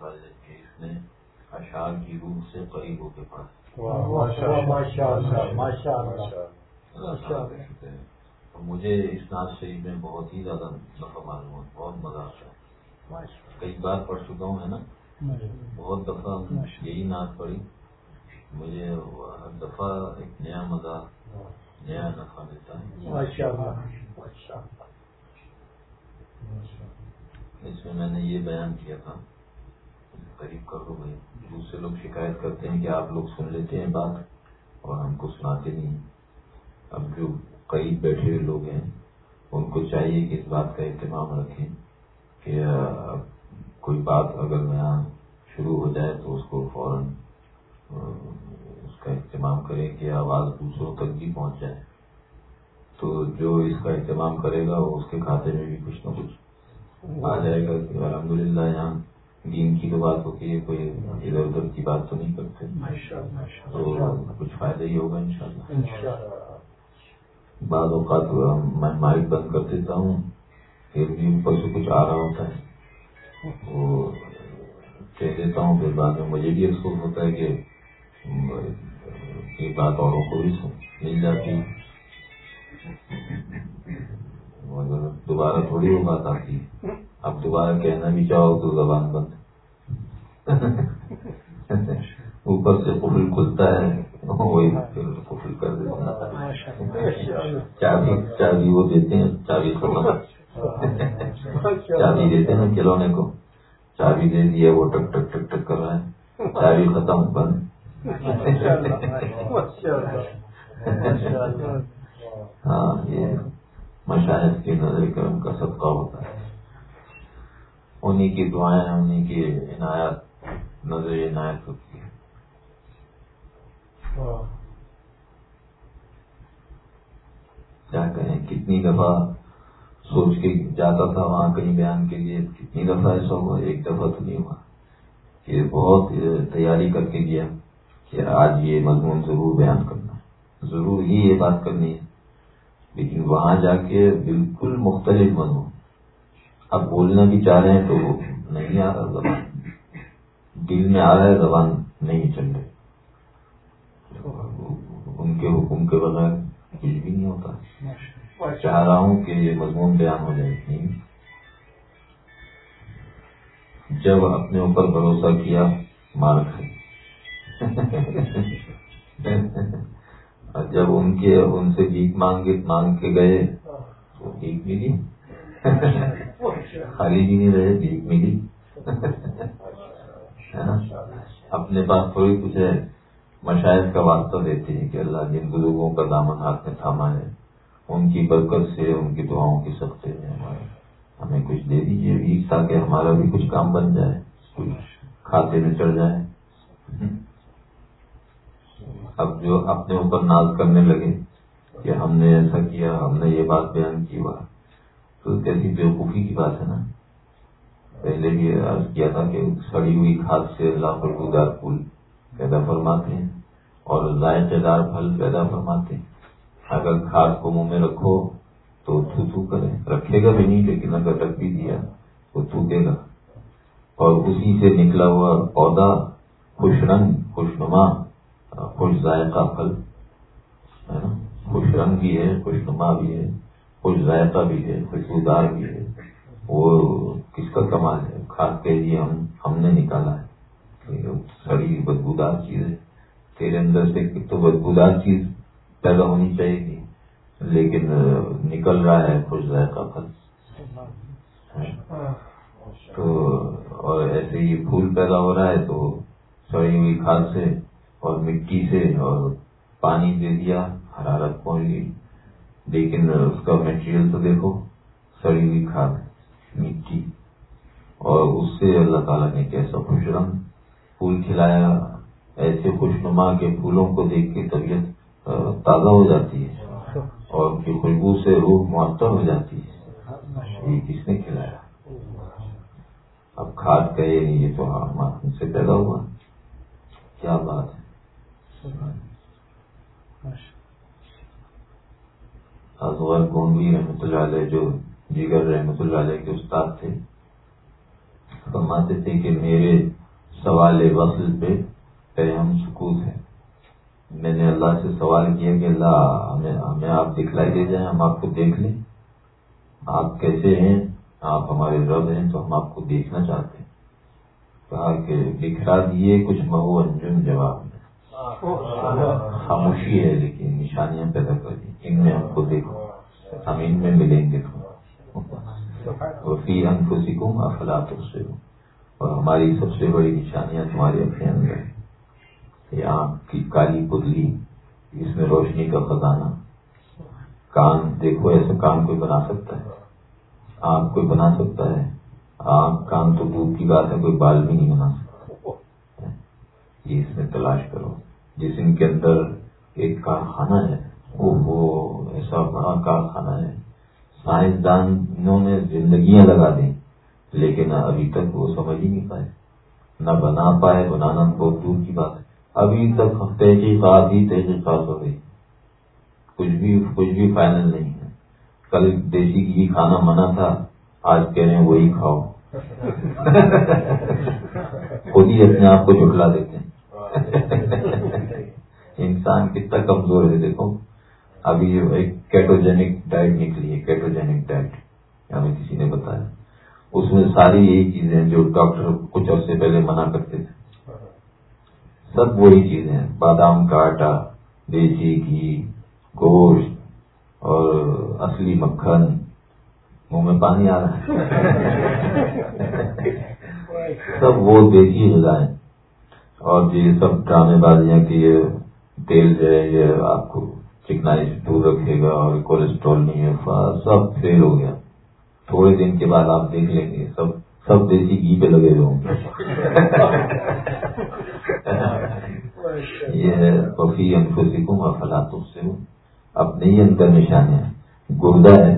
متعلق کہ اس نے اشعار کی روح سے قریب ہو کے پڑھا۔ مجھے اس ناز شریف میں بہت ہی زیادہ معلوم ہوا بہت مزہ آتا ہے۔ کئی بار پڑھ چکا ہوں ہے نا؟ بہت دفعہ یہی نعت پڑھی۔ مجھے ہر دفعہ ایک نیا مزہ نیا نفع ملتا ہے۔ اس میں میں نے یہ بیان کیا تھا قریب کر لو بھائی۔ دوسرے لوگ شکایت کرتے ہیں کہ آپ لوگ سن لیتے ہیں بات اور ہم کو سناتے نہیں۔ اب جو قریب بیٹھے ہوئے لوگ ہیں، ان کو چاہیے کہ اس بات کا اہتمام رکھیں کہ کوئی بات اگر یہاں شروع ہو جائے تو اس کو فوراً اس کا اہتمام کریں کہ آواز دوسروں تک بھی پہنچ جائے۔ تو جو اس کا اہتمام کرے گا، وہ اس کے کھاتے میں بھی کچھ نہ کچھ آ جائے گا۔ کہ الحمد للہ یہاں دین کی تو بات ہوتی ہے کوئی ادھر ادھر کی بات تو نہیں کرتے۔ تو کچھ فائدہ ہی ہوگا ان شاء اللہ بعض اوقات میں مائک بند کر دیتا ہوں پھر بھی اوپر سے کچھ آ رہا ہوتا ہے۔ وہ کہہ دیتا ہوں پھر بعد میں مجھے بھی افسوس ہوتا ہے کہ یہ بات اوروں کو بھی مل جاتی ہے۔ مگر دوبارہ تھوڑی وہ بات آتی ہے۔ اب دوبارہ کہنا بھی چاہو تو زبان بند اوپر سے قفل کھلتا ہے وہی قفل کر دیتا چابی چابی وہ دیتے ہیں چابی چابی دیتے ہیں کھلونے کو۔ چابی دے دیا وہ ٹک ٹک ٹک ٹک کر رہا ہے۔ چابی ختم بند۔ ہاں یہ مشاہد کی نظر کرم کا صدقہ ہوتا ہے۔ انہیں کی دعائیں انہیں کی عنایت نظر عنایت ہوتی ہے۔ کیا کہیں کتنی دفعہ سوچ کے جاتا تھا وہاں کہیں بیان کے لیے کتنی دفعہ ایسا ہوا ایک دفعہ تو نہیں ہوا۔ کہ بہت تیاری کر کے گیا کہ آج یہ مضمون ضرور بیان کرنا ہے۔ ضرور ہی یہ بات کرنی ہے۔ لیکن وہاں جا کے بالکل مختلف مضمون۔ اب بولنا بھی چاہ رہے ہیں تو نہیں آ رہا۔ زبان دل میں آ رہا ہے زبان نہیں چل رہی۔ ان کے حکم کے بغیر کچھ بھی نہیں ہوتا۔ چاہ رہا ہوں کہ یہ مضمون بیان ہو جائے۔ نہیں جب اپنے اوپر بھروسہ کیا، مار کھائی۔ جب ان کے، ان سے بھیک مانگ مانگ کے گئے، تو بھیک ملی۔ خالی بھی نہیں رہے، بھیک ملی۔ اپنے پاس تھوڑی کچھ ہے، مشاہد کا واسطہ دیتے ہیں کہ اللہ جن بزرگوں کا دامن ہاتھ میں تھاما ہے، ان کی برکت سے ان کی دعاؤں کی سب ہمارے ہمیں کچھ دے دیجیے بھی تاکہ ہمارا بھی کچھ کام بن جائے، کچھ کھاتے میں چڑھ جائے اب جو اپنے اوپر ناز کرنے لگے کہ ہم نے ایسا کیا، ہم نے یہ بات بیان کی بات تو کیسی بیوقوفی کی بات ہے نا؟ پہلے بھی عرض کیا تھا کہ سڑی ہوئی کھاد سے اللہ پر گزار پھول پیدا فرماتے ہیں اور ذائقے دار پھل پیدا فرماتے ہیں۔ اگر کھاد کو منہ میں رکھو تو تھو تھو کرے۔ رکھے گا بھی نہیں لیکن اگر رکھ بھی دیا تو تھوکے گا۔ اور اسی سے نکلا ہوا پودا، خوش رنگ، خوش نما، خوش ذائقہ پھل، ہے نا؟ خوش رنگ بھی ہے، خوش نما بھی ہے، خوش ذائقہ بھی ہے خوشبودار بھی ہے۔ وہ کس کا کمال ہے؟ کھاد کے لیے ہم ہم نے نکالا ہے۔ سڑی بدبودار چیز ہے۔ تیرے اندر سے تو بدبودار چیز پیدا ہونی چاہیے گی لیکن نکل رہا ہے خوش ذائقہ پھل۔ تو اور ایسے ہی پھول پیدا ہو رہا ہے تو سڑی ہوئی کھاد سے اور مٹی سے اور پانی دے دیا، حرارت پہنچ گئی۔ لیکن اس کا میٹیریل تو دیکھو، سڑی ہوئی کھاد۔ مٹی اور اس سے اللہ تعالیٰ نے کیسا خوش رنگ پھول کھلایا ایسے خوش نما کے پھولوں کو دیکھ کے طبیعت تازہ ہو جاتی ہے اور ان کی خوشبو سے روح معطر ہو جاتی ہے۔ یہ کس نے کھلایا؟ اب کھاد کہے یہ تو ہم سے پیدا ہوا۔ کیا بات ہے؟ ازور گونڈوی رحمۃ اللہ علیہ جو جگر رحمۃ اللہ علیہ کے استاد تھے۔ فرماتے تھے کہ میرے سوال وصل پہ ہم سکوت ہے۔ میں نے اللہ سے سوال کیا کہ اللہ، ہمیں ہمیں آپ دکھلائی دے جائیں، ہم آپ کو دیکھ لیں۔ آپ کیسے ہیں؟ آپ ہمارے رب ہیں، تو ہم آپ کو دیکھنا چاہتے ہیں۔ کہا کہ دکھلا دیے کچھ مہو انجم جواب میں۔ خاموشی ہے، لیکن نشانیاں پیدا کر دی ان میں ہم کو دیکھو۔ ہم ان میں ملیں گے۔ وفی انفسکم افلا تبصرون۔ اور ہماری سب سے بڑی نشانیاں تمہارے اپنے اندر یہ آنکھ کی کالی پتلی، اس میں روشنی کا خزانہ۔ کان، دیکھو ایسا کان کوئی بنا سکتا ہے۔ آنکھ کوئی بنا سکتا ہے۔ آنکھ، کان تو دودھ کی بات ہے، کوئی بال بھی نہیں بنا سکتا۔ یہ اس میں تلاش کرو۔ جسم کے اندر ایک کارخانہ ہے وہ ایسا بڑا کارخانہ ہے۔ سائنسدانوں نے زندگیاں لگا دیں، لیکن ابھی تک وہ سمجھ ہی نہیں پائے۔ نہ بنا پائے بنانا بہت دور کی بات ہے۔ ابھی تک تحقیقات ہی تحقیقات ہو گئی کچھ بھی کچھ بھی فائنل نہیں ہے۔ کل دیسی گھی کھانا منع تھا، آج کہہ رہے ہیں وہی کھاؤ۔ خود ہی اپنے آپ کو جھٹلا دیتے ہیں۔ انسان کتنا کمزور ہے، دیکھو۔ ابھی ایک کیٹوجینک ڈائٹ نکلی ہے کیٹوجینک ڈائٹ ہمیں کسی نے بتایا۔ اس میں ساری یہی چیزیں جو ڈاکٹر کچھ عرصے پہلے منع کرتے تھے۔ سب وہی چیزیں بادام کا آٹا، دیسی گھی، گوشت اور اصلی مکھن۔ منہ میں پانی آ رہا ہے۔ سب وہ دیسی غذائیں اور یہ سب ڈرامے بازیاں کی یہ تیل جو ہے یہ آپ کو چکنائی سے دور رکھے گا اور کولیسٹرول نہیں ہے سب فیل ہو گیا۔ تھوڑے دن کے بعد آپ دیکھ لیں گے سب سب دیسی گھی پہ لگے ہوئے ہوں گے۔ یہ ہے وفی گا فلاطوں سے اپنے ہی اندر نشانے گردہ ہے۔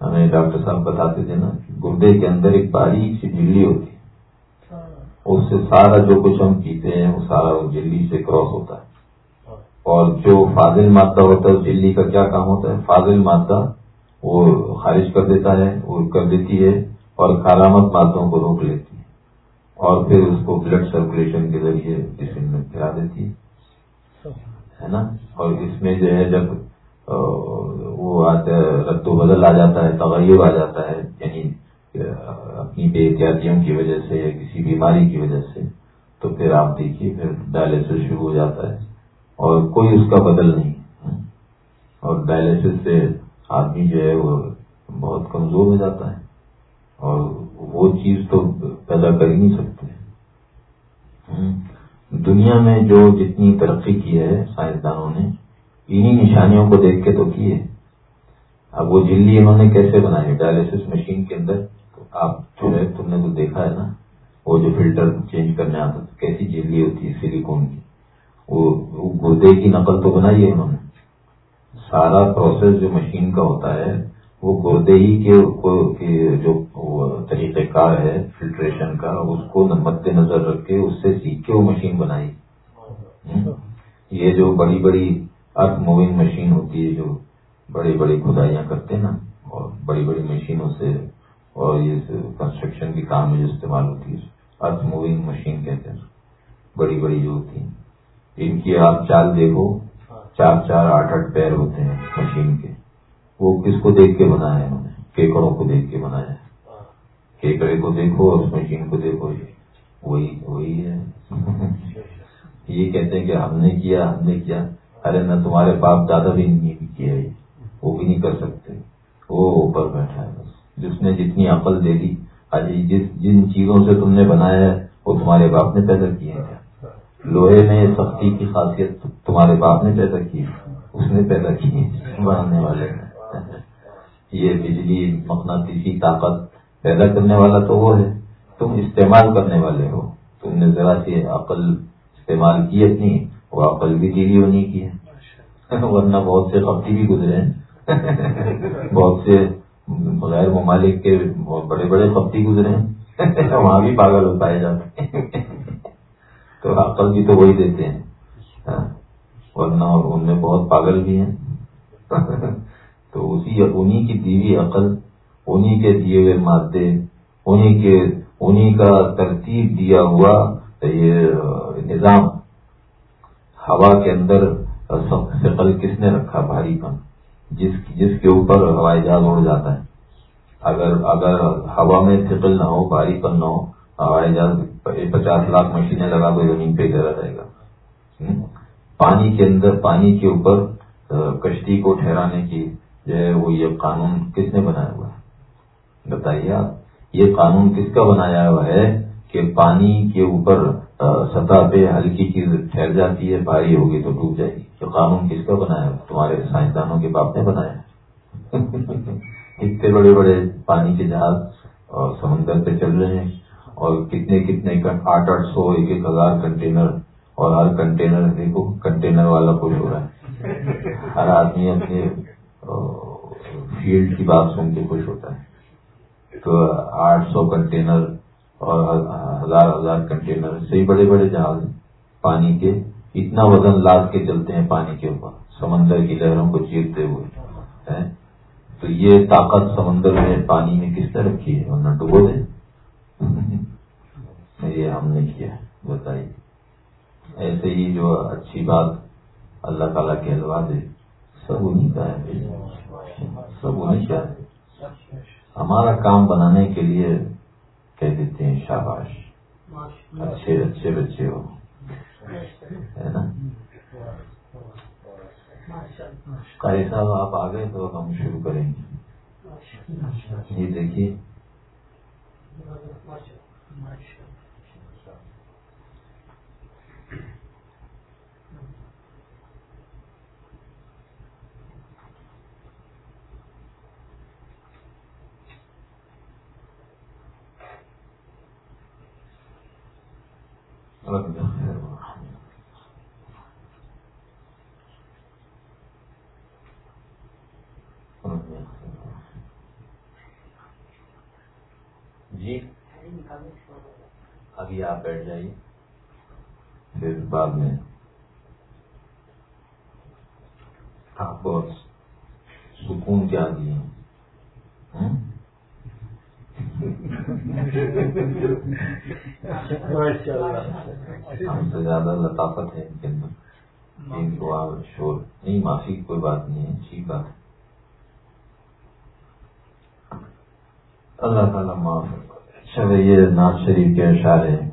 ہمیں ڈاکٹر صاحب بتاتے تھے نا گردے کے اندر ایک باریک سی جلی ہوتی ہے۔ اس سے سارا جو کچھ ہم پیتے ہیں وہ سارا جلی سے کراس ہوتا ہے۔ اور جو فاضل مادہ ہوتا ہے جلی کا کیا کام ہوتا ہے؟ فاضل مادہ وہ خارج کر دیتا ہے، وہ کر دیتی ہے اور کارآمد مادوں کو روک لیتی ہے اور پھر اس کو بلڈ سرکولیشن کے ذریعے جسم میں پھیلا دیتی ہے۔ نا؟ اور اس میں جو ہے، جب وہ آتا ہے، رد و بدل آ جاتا ہے تغیر آ جاتا ہے یعنی اپنی بے احتیاطیوں کی وجہ سے یا کسی بیماری کی وجہ سے، تو پھر آپ دیکھیے، پھر ڈائلسس شروع ہو جاتا ہے۔ اور کوئی اس کا بدل نہیں اور ڈائلسس سے آدمی جو ہے وہ بہت کمزور ہو جاتا ہے۔ اور وہ چیز تو پیدا کر ہی نہیں سکتے۔ دنیا میں جو جتنی ترقی کی ہے سائنسدانوں نے، انہی نشانیوں کو دیکھ کے تو کی ہے۔ اب وہ جلی انہوں نے کیسے بنائی؟ ڈائلسس مشین کے اندر آپ جو ہے، تم نے تو دیکھا ہے نا، وہ جو فلٹر چینج کرنے آتا کیسی جلی ہوتی ہے سلیکون کی؟ وہ گردے کی نقل تو بنائی ہے انہوں نے۔ سارا پروسیس جو مشین کا ہوتا ہے، وہ گردے ہی کے جو طریقہ کار ہے فلٹریشن کا، اس کو مد نظر رکھ کے اس سے سیکھ کے وہ مشین بنائی۔ یہ جو بڑی بڑی ارتھ موونگ مشین ہوتی ہے، جو بڑی بڑی کھدائیاں کرتے ہیں نا، اور بڑی بڑی مشینوں سے، اور یہ کنسٹرکشن کے کام میں جو استعمال ہوتی ہے ارتھ موونگ مشین کہتے ہیں۔ بڑی بڑی جو ہوتی ہیں۔ ان کی آپ چال دیکھو چار چار آٹھ آٹھ پیر ہوتے ہیں مشین کے۔ وہ کس کو دیکھ کے بنایا ہے انہوں نے کیکڑوں کو دیکھ کے بنایا ہے۔ کیکڑے کو دیکھو اور اس مشین کو دیکھو۔ یہ وہی وہی ہے۔ یہ کہتے ہیں کہ ہم نے کیا ہم نے کیا۔ ارے نہ تمہارے باپ دادا بھی نہیں کیا ہے۔ وہ بھی نہیں کر سکتے۔ وہ اوپر بیٹھا ہے بس۔ جس نے جتنی عقل دے دی جس جن چیزوں سے تم نے بنایا ہے وہ تمہارے باپ نے پیدا کیے ہیں۔ لوہے میں سختی کی خاصیت تمہارے باپ نے پیدا کی، اس نے پیدا کی بنانے والے یہ بجلی مقناطیسی طاقت پیدا کرنے والا تو وہ ہے، تم استعمال کرنے والے ہو۔ تم نے ذرا سی عقل استعمال کی اپنی، وہ عقل بھی دیری ہونی کی ہے۔ ورنہ بہت سے خفتی بھی گزرے ہیں۔ بہت سے غیر ممالک کے بڑے بڑے خفتی گزرے ہیں۔ وہاں بھی پاگل ہو پائے جاتے ہیں۔ تو عقل بھی تو وہی دیتے ہیں۔ ہاں، ورنہ ان میں بہت پاگل بھی ہیں۔ تو اسی انہی کی دیوی عقل انہی کے دیے ہوئے مادے انہی کے انہی کا ترتیب دیا ہوا یہ نظام۔ ہوا کے اندر شکل کس نے رکھا؟ بھاری پن۔ جس جس کے اوپر ہوائی جہاز اڑ جاتا ہے۔ اگر اگر ہوا میں ثقل نہ ہو بھاری پن نہ ہو ہوائی جہاز پچاس لاکھ مشینیں لگا دو زمین پہ گرا رہے گا۔ پانی کے اندر، پانی کے اوپر کشتی کو ٹھہرانے کی جو ہے وہ یہ قانون کس نے بنایا ہوا ہے؟ بتائیے آپ، یہ قانون کس کا بنایا ہوا ہے کہ پانی کے اوپر سطح پہ ہلکی چیز ٹھہر جاتی ہے، بھاری ہوگی تو ڈوب جائے گی؟ تو قانون کس کا بنایا ہوا تمہارے سائنسدانوں کے باپ نے بنایا اتنے بڑے بڑے پانی کے جہاز اور سمندر پہ چل رہے ہیں۔ اور کتنے کتنے آٹھ آٹھ سو ایک ایک ہزار کنٹینر اور ہر کنٹینر دیکھو، کنٹینر والا خوش ہو رہا ہے۔ ہر آدمی اپنے فیلڈ کی بات سن کے خوش ہوتا ہے۔ تو آٹھ سو کنٹینر اور ہزار ہزار کنٹینر سے بڑے بڑے جہاز پانی کے اتنا وزن لاد کے چلتے ہیں پانی کے اوپر۔ سمندر کی لہروں کو چیرتے ہوئے تو یہ طاقت سمندر میں پانی میں کس طرح رکھی ہے؟ ورنہ ڈبو دے یہ ہم نے کیا بتائیے ایسے ہی جو اچھی بات اللہ تعالیٰ کہلوا دے، سب انہیں کا ہے۔ سب انہیں کا ہے۔ ہمارا کام بنانے کے لیے کہہ دیتے ہیں شاباش، اچھے اچھے بچے ہو۔ ہے نا؟ قاری صاحب، آپ آ گئے تو ہم شروع کریں گے۔ یہ دیکھیے۔ رضی اللہ عنہ جی؟ ابھی آپ بیٹھ جائیے۔ پھر بعد میں۔ آپ بہت سکون کیا دیے زیادہ لطافت ہے شور۔ نہیں معافی کوئی بات نہیں ہے۔ اچھی بات۔ ہے اللہ تعالیٰ معاف اچھا یہ ناز شریف کے اشعار ہیں۔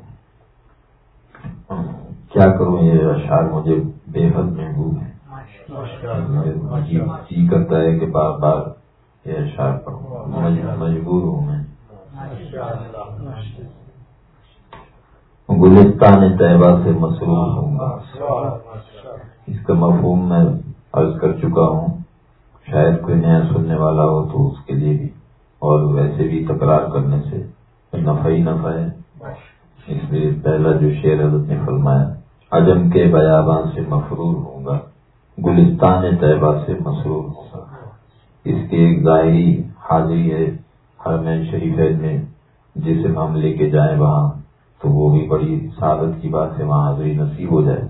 کیا کروں؟ یہ اشعار مجھے بے حد محبوب ہے جی کرتا ہے کہ بار بار یہ اشعار پڑھوں۔ مجبور ہوں میں۔ گلستان طیبہ سے مصروف ہوں گا۔ اس کا مفہوم میں عرض کر چکا ہوں، شاید کوئی نیا سننے والا ہو تو اس کے لیے بھی۔ اور ویسے بھی تکرار کرنے سے نفع ہی نفع ہے۔ اس لیے پہلا جو شعر حضرت نے فرمایا، عجم کے بیابان سے مفرور ہوں گا، گلستان طیبہ سے مسرور ہوں گا۔ اس کی ایک ظاہری حاضری ہے ہر میں شریف میں جسے ہم لے کے جائیں وہاں، تو وہ بھی بڑی سعادت کی بات ہے، وہاں حاضری نصیب ہو جائے۔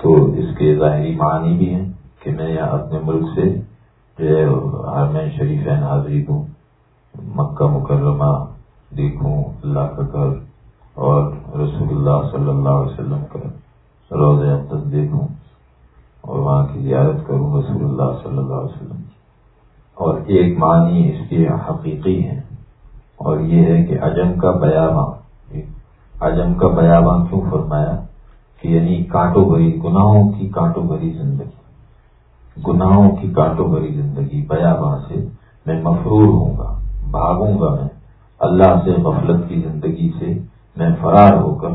تو اس کے ظاہری معنی بھی ہیں کہ میں یہاں اپنے ملک سے جو ہے ہر میں شریف حاضری دوں مکہ مکرمہ دیکھوں، اللہ کا گھر اور رسول اللہ صلی اللہ علیہ وسلم کا روز اقدس دیکھوں اور وہاں کی زیارت کروں رسول اللہ صلی اللہ علیہ وسلم اور ایک معنی اس کی حقیقی ہے۔ اور یہ ہے کہ عجم کا بیاباں، عجم کا بیاباں کیوں فرمایا؟ کہ یعنی کانٹوں بھری گناہوں کی کانٹوں بھری زندگی۔ گناہوں کی کانٹوں بھری زندگی بیاباں سے میں مفرور ہوں گا، بھاگوں گا میں۔ اللہ سے غفلت کی زندگی سے میں فرار ہو کر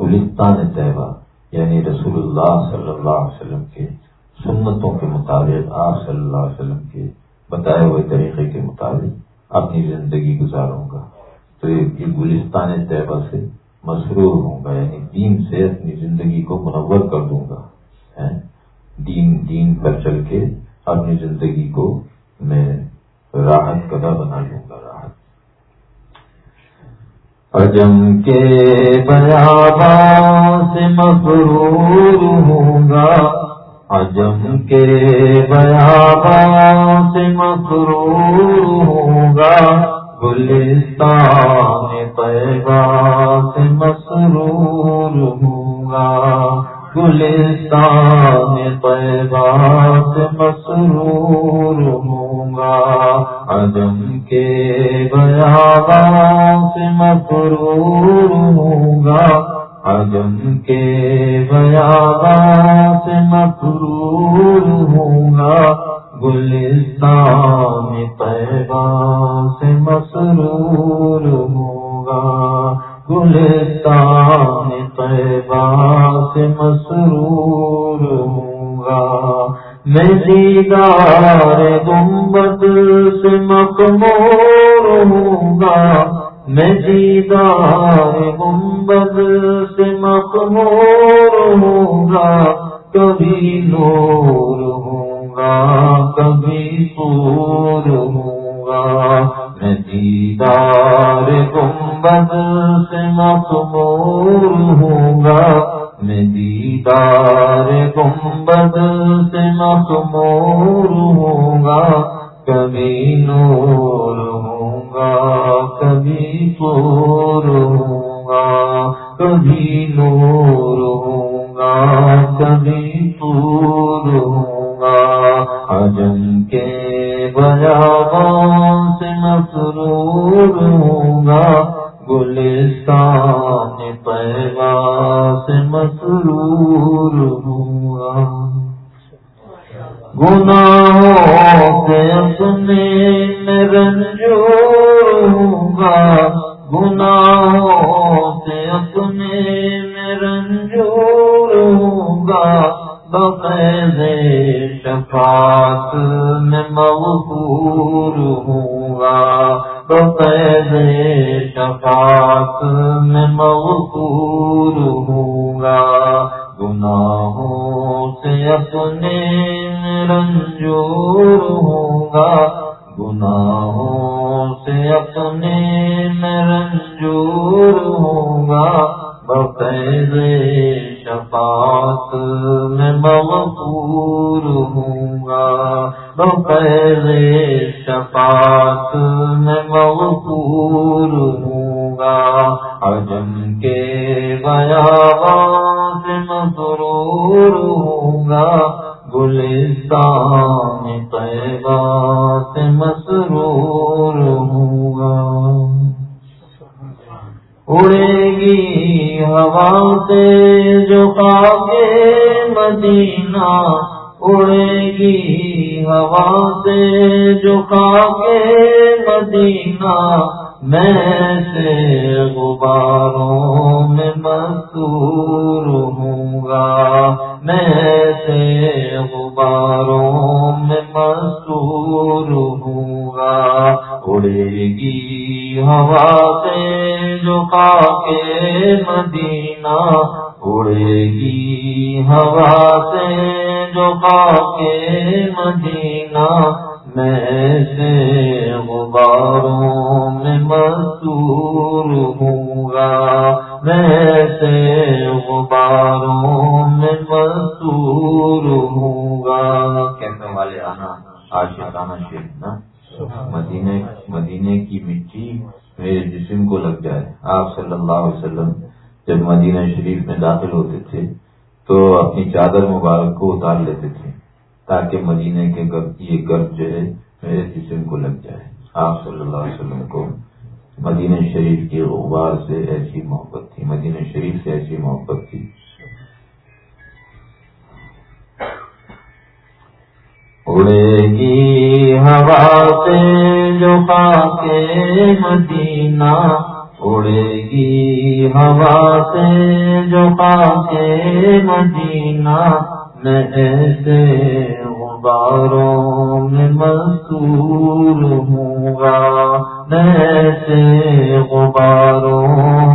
گلستان طیبہ یعنی رسول اللہ صلی اللہ علیہ وسلم کے سنتوں کے مطابق آپ صلی اللہ علیہ وسلم کے بتائے ہوئے طریقے کے مطابق اپنی زندگی گزاروں گا۔ تو یہ گلستان طیبہ سے مسرور ہوں گا یعنی دین سے اپنی زندگی کو منور کر دوں گا دین دین پر چل کے اپنی زندگی کو میں راحت کدا بنا لوں گا، راحت۔ اجم کے بیابا سے مغرور ہوں گا۔ اجم کے بیابا سے مغرور ہوں گا گلستان پیبا سے مسرور ہوں گا گلستان پیبا سے مسرور ہوں گا عدم کے گیا سے مسرور ہوں گا کے گیا سے مسرور ہوں گا گلستان پیبا سے مسرور ہوگا گلستان پیبا سے مسرور ہوگا میں دیدار گنبد سے مکمور ہوں گا میں دیدار گنبد سے مکمور ہوں گا، کبھی نور ہوں گا، کبھی پور ہوں گا۔ میں دیدار گنبد سے مقبول ہوں گا میں دیدار گنبد سے مقبول ہوں گا، کبھی نور ہوں گا، کبھی پور ہوں گا، کبھی نور ہوں گا، کبھی پور ہوں حجم کے بجاوان سے مسرور ہوں گا، گلستان پیبا سے مسرور ہوں گا۔ گناہوں سے اپنے میں رنجور ہوں گا گناہوں سے اپنے میں رنجور ہوں گا بقید شفاعت میں مغفور ہوں گا بقید شفاعت میں مغفور ہوں گا گناہوں سے اپنے میں رنجور ہوں گا گناہوں اپنے مدینہ اڑے گی ہوا سے جو کے مدینہ میں سے غباروں میں مزدور ہوں گا۔ میں سے غباروں میں مزدور ہوں گا۔ کہنے والے آنا، آج آنا شیخ اللہ علیہ وسلم جب مدینہ شریف میں داخل ہوتے تھے تو اپنی چادر مبارک کو اتار لیتے تھے تاکہ مدینے کے گرد یہ گرد جو ہے میرے جسم کو لگ جائے۔ آپ صلی اللہ علیہ وسلم کو مدینہ شریف کی غبار سے ایسی محبت تھی، مدینہ شریف سے ایسی محبت تھی۔ اڑے گی ہوا سے جو کے مدینہ اڑے گی ہوا سے جو کے مدینہ میں ایسے غباروں میں مزدور ہوں گا۔ میں ایسے غباروں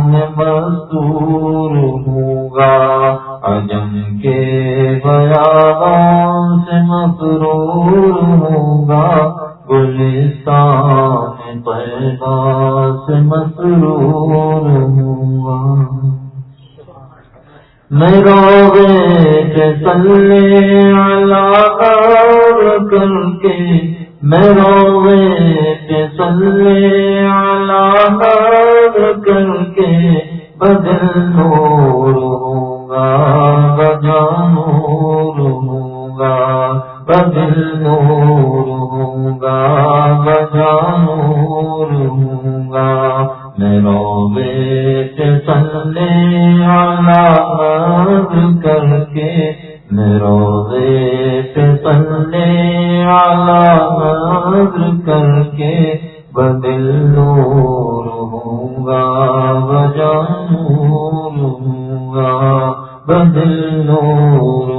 میں مزدور ہوں گا۔ اجم کے بیابان سے مسرور ہوں گا۔ گلستان پیدا سے مسرور ہوں گا میں روے کے سلے اللہ کر کے میں روے سلے علام کر کے بدل نور ہوں گا بجان نور۔ بدل نور ہوں گا بجان نور ہوں گا میں روے سلے علام کر کے میں روزے پہ پلے آلہ کر کے بدل نور ہوں گا بجان نور ہوں گا بدل نور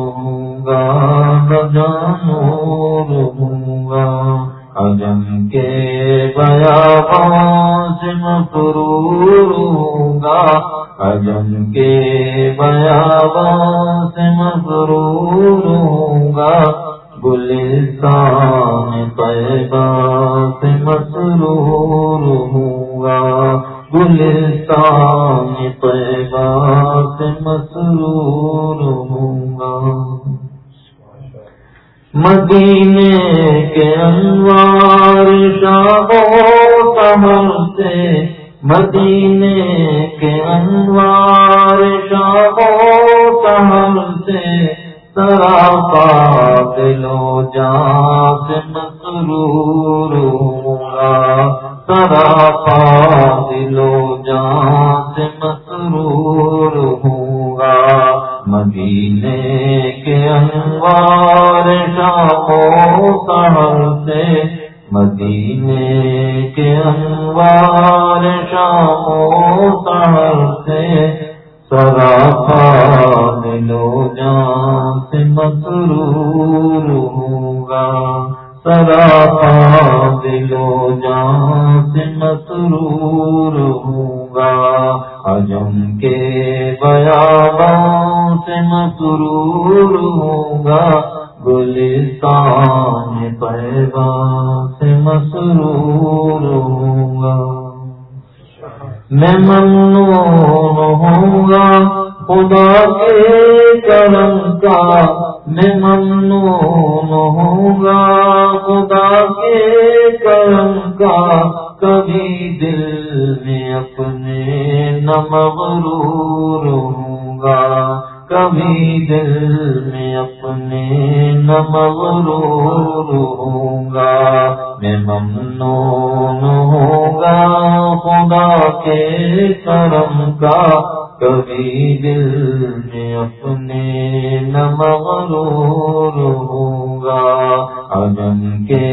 گا بجان نور ہوں گا اجم کے بیا سے مفرور ہوں گا اجم کے بیابان سے مغرور ہوں گا گلستان طیبہ سے مسرور ہوں گا گلستان طیبہ سے مسرور ہوں گا مدینے کے انوار شاہوں کمر سے مدینے کے انوار شاہو کہم سے سراپا دلو جان سے مسرور ہوں گا سراپا دلو جان سے مسرور ہوں گا مدینے کے انوار شاہو کہم سے، مدینے کے انوار شامو سہر سے سراپا دلو جان سے مسرور ہوں گا۔ سراپا دلو جان سے مسرور ہوں گا اجم کے بیابان سے مسرور ہوں گا گلستان پیدا سے مسرور ہوں گا میں ممنون ہوں گا خدا کے کرم کا میں ممنون ہوں گا خدا کے کرم کا کبھی دل میں اپنے نمغرور ہوں گا کبھی دل میں اپنے مغرور ہوں گا میں ممنون ہوں گا خدا کے کرم کا کبھی دل میں اپنے مغرور ہوں گا۔ اجم کے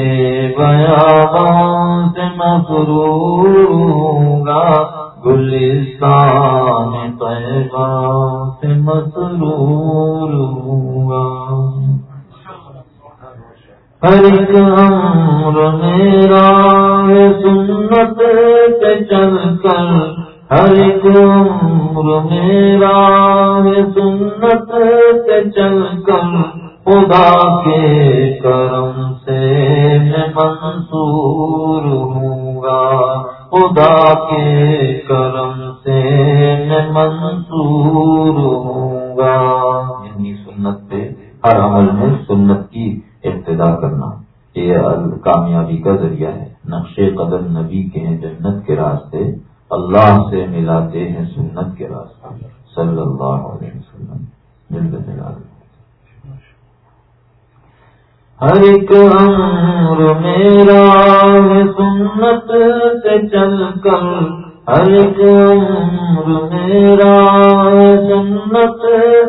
بیابان سے مسرور ہوں گا۔ گلستان طیبہ سے مسرور ہوں گا۔ ہر ایک امر میرا سنت سے چل کر۔ ہر ایک امر میرا سنت سے چل کر خدا کے کرم سے میں منصور ہوں گا۔ خدا کے کرم سے میں منصور ہوں گا۔ یعنی سنت پہ ہر عمل میں سنت کی ابتدا کرنا۔ یہ کامیابی کا ذریعہ ہے۔ نقش قدم نبی کے جنت کے راستے۔ اللہ سے ملاتے ہیں سنت کے راستے صلی اللہ علیہ وسلم۔ مل ہر ایک امر میرا سنت سے چل کر۔ ہر ایک امر میرا سنت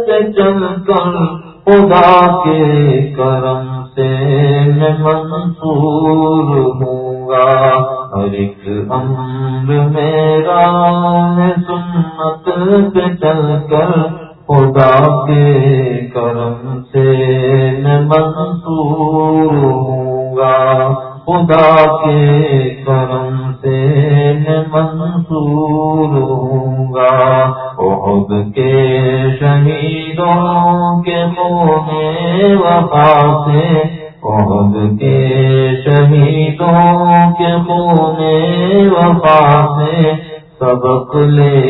سے چل کر۔ خدا کے کرم سے میں منصور ہوں گا۔ ہر ایک امر میرا سنت پہ چل کر خدا کے کرم سے میں منصور ہوں گا۔ خدا کے کرم سے میں منصور ہوں گا۔ عہد کے شہیدوں کے مونے وفا سے۔ عہد کے شہیدوں کے مونے وفا سے۔ سبق لے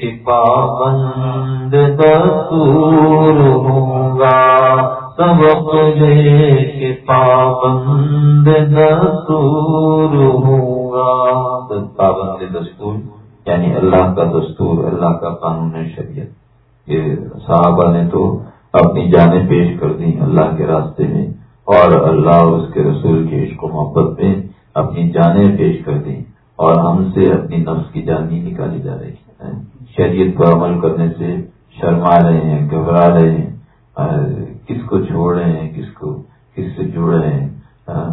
کے پابند دستور ہوں گا۔ سبق لے کے پابند دستور ہوں گا۔ پابند دستور یعنی اللہ کا دستور، اللہ کا قانون شریعت۔ یہ صحابہ نے تو اپنی جانیں پیش کر دی اللہ کے راستے میں، اور اللہ اور اس کے رسول کے عشق و محبت میں اپنی جانیں پیش کر دی اور ہم سے اپنی نفس کی جان نہیں نکالی جا رہی۔ ہے شریعت پر عمل کرنے سے شرما رہے ہیں، گھبرا رہے ہیں۔ کس کو چھوڑ رہے ہیں، کس کو، کس سے جڑ رہے ہیں ہاں،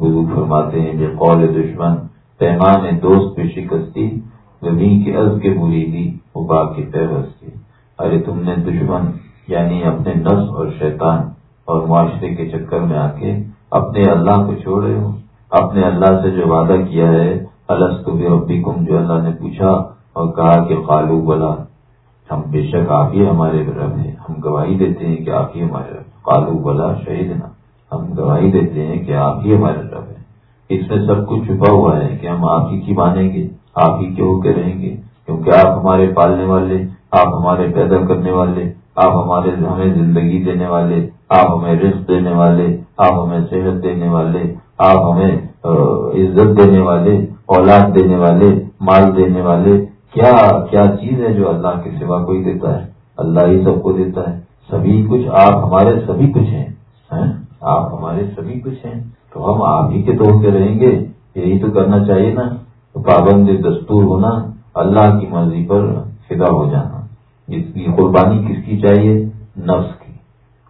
گرو فرماتے ہیں جو قول دشمن پیمان دوست پہ شکستی زمین کی عز کے بری دی وہ کی پیوستی ارے تم نے دشمن یعنی اپنے نفس اور شیطان اور معاشرے کے چکر میں آ کے اپنے اللہ کو چھوڑ رہے ہو۔ اپنے اللہ سے جو وعدہ کیا ہے السط ربی کم جو اللہ نے پوچھا اور کہا کہ قالو بلا۔ ہم بے شک آپ ہی ہمارے رب ہیں۔ ہم گواہی دیتے ہیں کہ آپ ہی ہمارے رب قالو بلا شہید نا ہم گواہی دیتے ہیں کہ آپ ہی ہمارے رب ہیں۔ اس میں سب کچھ چھپا ہوا ہے کہ ہم آپ ہی کی مانیں گے، آپ ہی کے ہو کے رہیں گے؟ کیونکہ آپ ہمارے پالنے والے، آپ ہمارے پیدا کرنے والے، آپ ہمارے ہمیں زندگی دینے والے، آپ ہمیں رزق دینے والے، آپ ہمیں صحت دینے والے، آپ ہمیں عزت دینے والے، اولاد دینے والے، مال دینے والے کیا کیا چیز ہے جو اللہ کے سوا کوئی دیتا ہے؟ اللہ ہی سب کو دیتا ہے۔ سبھی کچھ آپ ہمارے سبھی کچھ ہیں آپ ہمارے سبھی کچھ ہیں۔ تو ہم آپ ہی کے طور پہ رہیں گے۔ یہی تو کرنا چاہیے نا۔ پابند دستور ہونا، اللہ کی مرضی پر فدا ہو جانا۔ اس کی قربانی کس کی چاہیے؟ نفس کی۔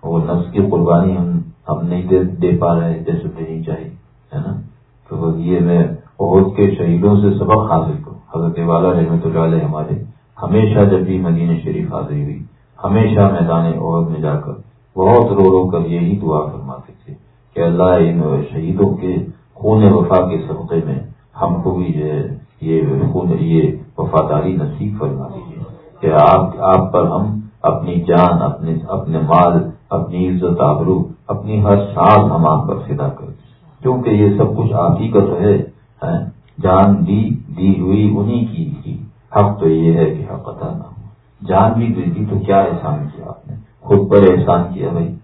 وہ نفس کی قربانی ہم ہم نہیں دے دے پا رہے، جیسے دینی چاہیے، ہے نا؟ تو یہ میں عہد کے شہیدوں سے سبق حاصل کروں۔ حضرت والا رحمت اللہ علیہ ہمارے ہمیشہ جب بھی مدینہ شریف حاضر ہوئی، ہمیشہ میدان عہد میں جا کر بہت رو رو کر یہی دعا فرماتے تھے کہ اللہ ان شہیدوں کے خون وفا کے سبقے میں ہم کو بھی جو ہے یہ خون، یہ وفاداری نصیب فرما دیجیے کہ آپ آپ پر ہم اپنی جان، اپنے اپنے مال، اپنی عزت، آبرو، اپنی ہر سانس ہم آپ پر فدا کر کیونکہ یہ سب کچھ آپ ہی کا تو ہے جان دی دی ہوئی انہی کی تھی۔ حق تو یہ ہے کہ حق پتا نہ ہو۔ جان بھی دی تھی تو کیا احسان کیا آپ نے؟ خود پر احسان کیا بھائی؟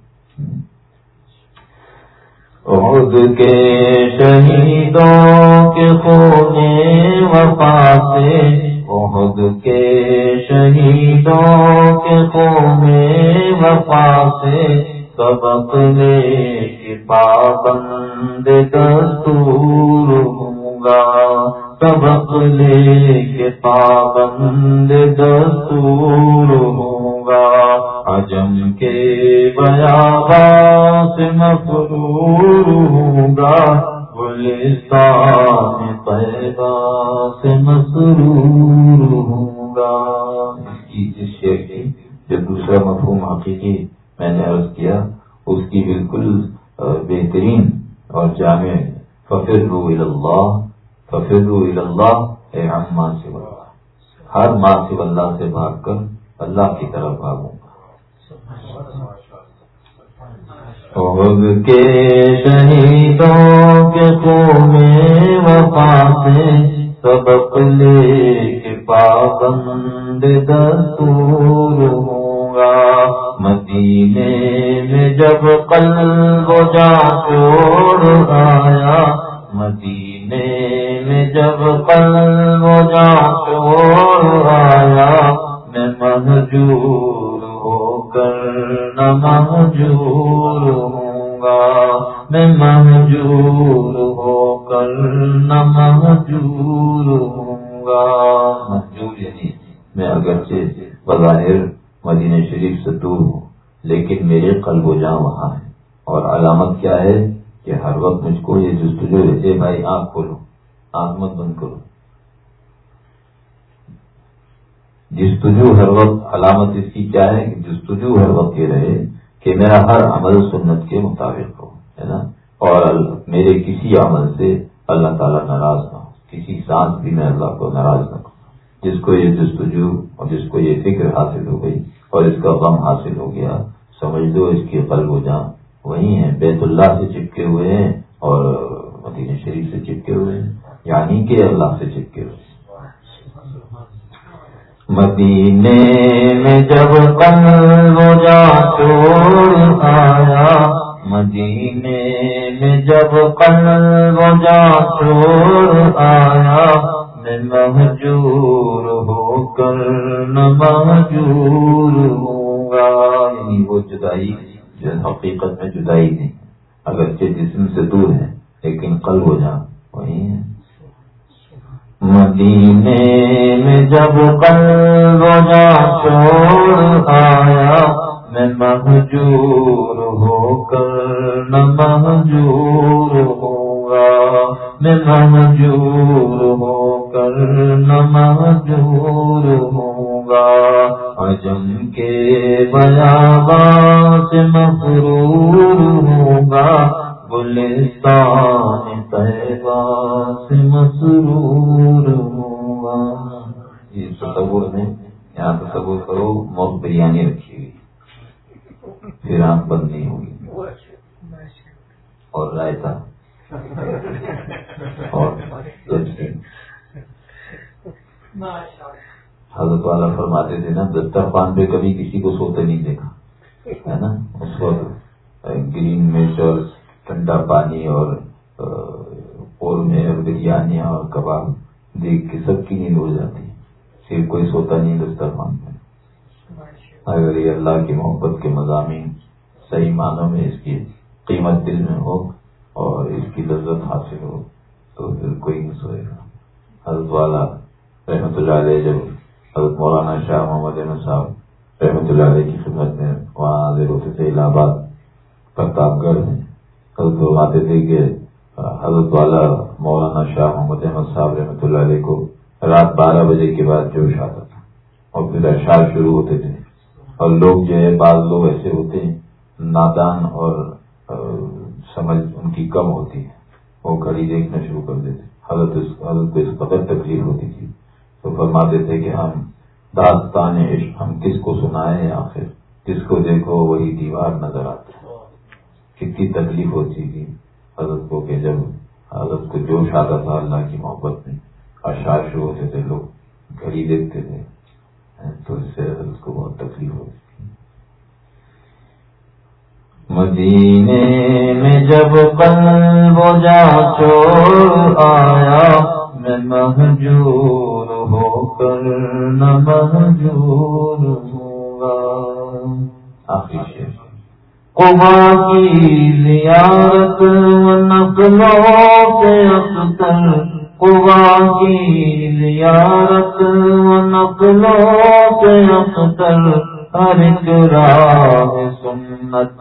عہد کے شہیدوں کے خونے وفا سے، عہد کے شہیدوں کے خونے وفا سے، سبق لے کے پابند دستور ہوں۔ گا۔ سبق لے کے پابند دستور ہوں گا۔ عجم کے بیابا سے مفرور ہوں گا۔ گلستان پیدا سے مسرور ہوں گا۔ اس شعر کی جو دوسرا مفہوم حقیقی میں نے عرض کیا، اس کی بالکل بہترین اور جامع ففر رو اللہ اللہ اے ہم ماں سے ہر ماں سے اللہ سے بھاگ کر اللہ کی طرف بھاگوں۔ گا کے شہیدوں کے وفا سے سبق لے کے پابند دستور ہوں گا۔ مدینے میں جب قلب جا چھوڑ آیا، مدینے میں جب قلب جا چھوڑ آیا، میں محجور ہو کر نہ محجور ہوں گا میں محجور ہو کر نہ محجور ہوں گا محجور یعنی میں اگرچہ بظاہر مدینہ شریف سے دور ہوں، لیکن میرے قلب و جاں وہاں ہے اور علامت کیا ہے؟ کہ ہر وقت مجھ کو یہ جستجو رہتے بھائی آنکھ کھولو آنکھ مت بند کرو۔ جستجو ہر وقت علامت اس کی کیا ہے کہ جستجو ہر وقت یہ رہے کہ میرا ہر عمل سنت کے مطابق ہو، ہے نا؟ اور میرے کسی عمل سے اللہ تعالیٰ ناراض نہ ہو، کسی سانس بھی میں اللہ کو ناراض نہ کروں۔ جس کو یہ جستجو اور جس کو یہ فکر حاصل ہو گئی اور اس کا غم حاصل ہو گیا، سمجھ دو اس کی قلب و جان وہی ہیں، بیت اللہ سے چپکے ہوئے ہیں اور مدینہ شریف سے چپکے ہوئے ہیں یعنی کہ اللہ سے چپکے ہوئے ہیں۔ مدینے میں جب کل جا چھوڑ آیا، مدینے میں جب کل جا چھوڑ آیا، میں محجور ہو کر نہ محجور ہوں گا۔ یعنی وہ جدائی حقیقت میں جدائی نہیں اگرچہ جسم سے دور ہے لیکن قلب ہو جا وہی ہے مدینے میں جب کل جا چھوڑ آیا، میں مہجور ہو کر نہ مہجور ہوں گا۔ میں محجور ہو کر نہ محجور ہوں گا۔ عجم کے بیابان سے مغرور ہوں گا۔ گلستان طیبہ سے مسرور ہوا یہ تصور میں یہاں تصور کرو موت بریانی رکھی ہوئی۔ پھر آنکھ بند نہیں ہوگی۔ اور رائتا اور حضرت والا فرماتے تھے نا دسترخوان پہ کبھی کسی کو سوتے نہیں دیکھا، ہے نا؟ اس وقت گرین میچرس ٹھنڈا پانی اور بریانیاں اور کباب دیکھ کے سب کی نیند ہو جاتی صرف کوئی سوتا نہیں دسترخوان میں اگر یہ اللہ کی محبت کے مضامین صحیح معنوں میں اس کی قیمت دل میں ہو اور اس کی لذت حاصل ہو تو پھر کوئی نہیں سوئے گا۔ حضرت والا رحمت اللہ علیہ جب حضرت مولانا شاہ محمد احمد صاحب رحمت اللہ علیہ کی خدمت میں وہاں حاضر ہوتے تھے، الہ آباد پرتاپ گڑھ میں، حضرت فرماتے تھے کہ حضرت والا مولانا شاہ محمد احمد صاحب رحمۃ اللہ علیہ کو رات بارہ بجے کے بعد جوش آتا تھا اور پھر اشعار شروع ہوتے تھے۔ اور لوگ جو ہے، بعض لوگ ایسے ہوتے ہیں، نادان اور سمجھ ان کی کم ہوتی ہے۔ وہ گھڑی دیکھنا شروع کر دیتے۔ حضرت حضرت کو اس قدر تکلیف ہوتی تھی۔ تو فرماتے تھے کہ ہم داستان عشق، ہم کس کو سنائے آخر؟ کس کو دیکھو وہی دیوار نظر آتا ہے۔ کتنی تکلیف ہوتی تھی حضرت کو کہ جب حضرت کو جوش آتا تھا اللہ کی محبت میں۔ اشار شروع ہوتے تھے، لوگ گھڑی دیکھتے تھے۔ تو اس سے حضرت کو بہت تکلیف ہوتی۔ تھی مدینے میں جب کل وہ جا چھوڑ آیا، میں محجور ہو کر نہ محجور ہوں گا قبا کی زیارت نقلوں سے اختر۔ قبا کی زیارت نقلوں سے اختر۔ ہر ایک راہ سنت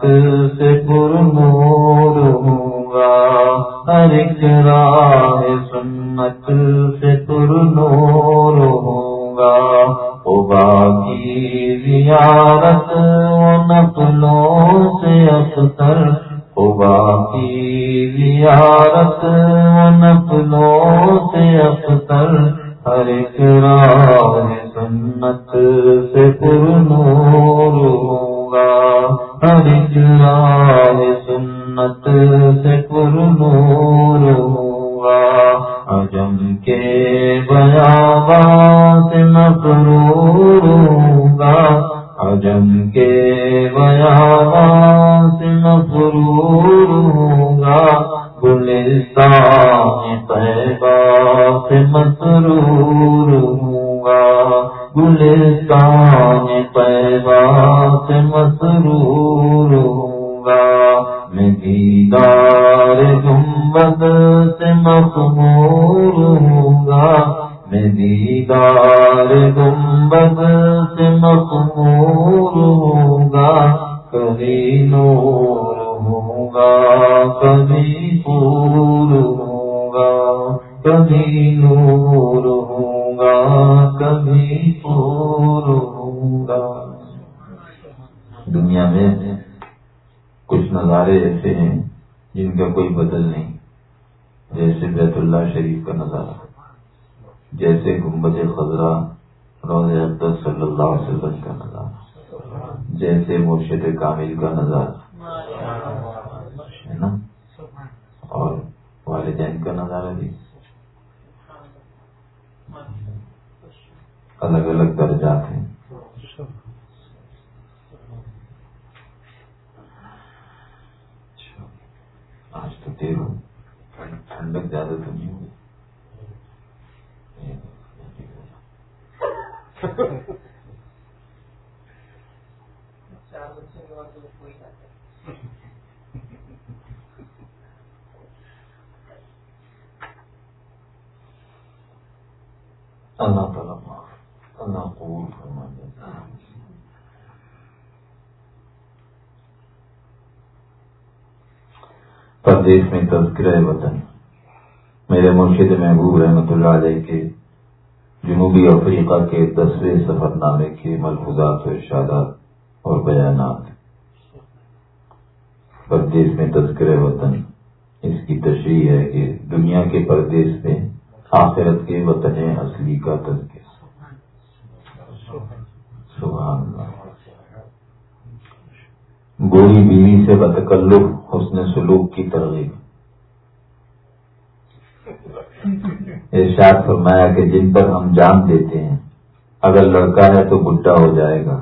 سے پر نور ہوں گا۔ ہر ایک راہ سنت سے پر نور ہوں گا۔ قبا کی زیارت نقلوں سے اختر قبا کی زیارت نقلوں سے اختر ہر ایک راہ سنت سے پر نور ہر ایک سنت سے پر نور ہوگا عجم کے بیابا سے مقرور ہوگا عجم کے بیابا سے مقرور ہوگا گلستان طیبہ سے مسرور ہوگا گلستان طیبہ سے مسرور ہوگا میں دیدار گنبد سے مخمور ہوں گا میں دیدار گنبد سے مخمور ہوں گا کبھی نور ہوں گا کبھی پور ہوں گا کبھی نور ہوں گا، کبھی پور گا۔ دنیا میں کچھ نظارے ایسے ہیں جن کا کوئی بدل نہیں، جیسے بیت اللہ شریف کا نظارہ، جیسے گنبد خزرہ روز اقدس صلی اللہ علیہ وسلم کا نظارہ، جیسے مرشد کامل کا نظارہ، ہے نا؟ اور والدین کا نظارہ بھی۔ الگ الگ درجات ہیں۔ اچھا، آج تو دیر ہو۔ ٹھنڈک زیادہ تو نہیں ہوگی اللہ تعالیٰ اللہ قبول فرما پردیش میں تذکرہ وطن۔ میرے مرشد محبوب رحمت اللہ علیہ کے جنوبی افریقہ کے دسویں سفر نامے کے ملفوظات و ارشادات اور بیانات۔ پردیش میں تذکرہ وطن۔ اس کی تشریح ہے کہ دنیا کے پردیش میں آخرت کے وطن اصلی کا تذکر سبحان اللہ بوڑھی بیوی سے بتکلف حسن سلوک کی ترغیب۔ ارشاد فرمایا کہ جن پر ہم جان دیتے ہیں، اگر لڑکا ہے تو بڈھا ہو جائے گا،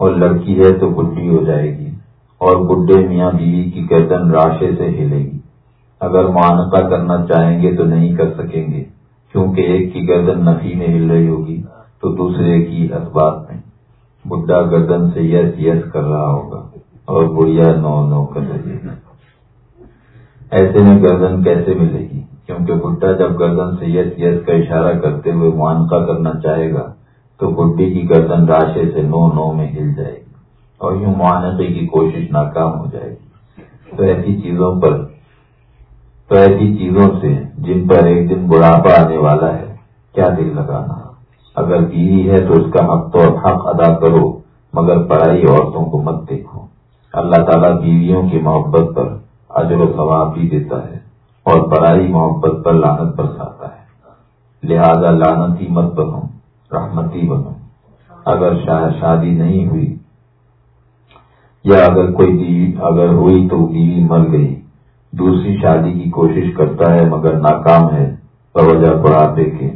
اور لڑکی ہے تو بڈھی ہو جائے گی، اور بڈھے میاں بیوی کی گردن راشے سے ہلے گی۔ اگر معانقہ کرنا چاہیں گے تو نہیں کر سکیں گے، کیونکہ ایک کی گردن نفی میں ہل رہی ہوگی، تو دوسرے کی اسباب میں۔ بڈھا گردن سے یس یس کر رہا ہوگا۔ اور بڑھیا نو نو کر رہی ہے ایسے میں گردن کیسے ملے گی؟ کیونکہ بڈھا جب گردن سے یس یس کا اشارہ کرتے ہوئے معانقہ کرنا چاہے گا، تو بڈھی کی گردن راشے سے نو نو میں ہل جائے گی اور یوں معانقے کی کوشش ناکام ہو جائے گی۔ تو ایسی چیزوں پر، تو ایسی چیزوں سے جن پر ایک دن بڑھاپا آنے والا ہے، کیا دل لگانا؟ اگر بیوی ہے تو اس کا حق تو حق ادا کرو، مگر پڑھائی عورتوں کو مت دیکھو۔ اللہ تعالیٰ بیویوں کی محبت پر اجر و ثواب بھی دیتا ہے اور پڑھائی محبت پر لانت برساتا ہے۔ لہذا لانتی مت بنو، رحمتی بنو۔ اگر شادی نہیں ہوئی یا اگر کوئی بیوی اگر ہوئی تو بیوی مر گئی۔ دوسری شادی کی کوشش کرتا ہے مگر ناکام ہے۔ توجہ بڑھاپے کے۔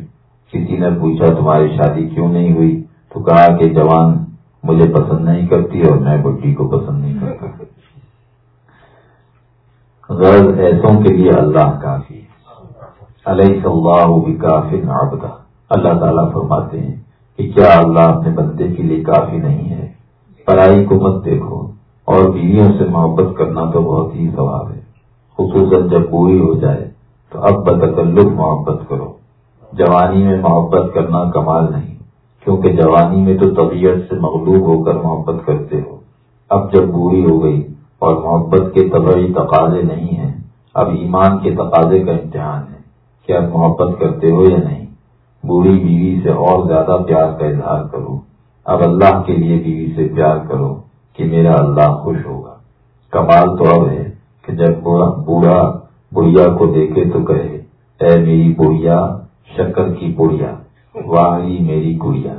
کسی نے پوچھا تمہاری شادی کیوں نہیں ہوئی؟ تو کہا کہ جوان مجھے پسند نہیں کرتی اور میں بڈی کو پسند نہیں کرتا۔ غرض ایسوں کے لیے اللہ کافی علیہ اللہ کافی نابدہ اللہ تعالیٰ فرماتے ہیں کہ کیا اللہ اپنے بندے کے لیے کافی نہیں ہے؟ پڑھائی کو مت دیکھو اور بیویوں سے محبت کرنا تو بہت ہی ثواب ہے۔ خصوصاً جب پوری ہو جائے تو اب بتکلف محبت کرو۔ جوانی میں محبت کرنا کمال نہیں۔ کیونکہ جوانی میں تو طبیعت سے مغلوب ہو کر محبت کرتے ہو۔ اب جب بوڑھی ہو گئی اور محبت کے طبعی تقاضے نہیں ہیں، اب ایمان کے تقاضے کا امتحان ہے کہ اب محبت کرتے ہو یا نہیں۔ بوڑھی بیوی سے اور زیادہ پیار کا اظہار کرو۔ اب اللہ کے لیے بیوی سے پیار کرو کہ میرا اللہ خوش ہوگا۔ کمال تو اب ہے کہ جب بوڑھا بڑھیا کو دیکھے تو کہے، اے میری بڑھیا، شکر کی بڑھیا۔ واہی میری گڑیا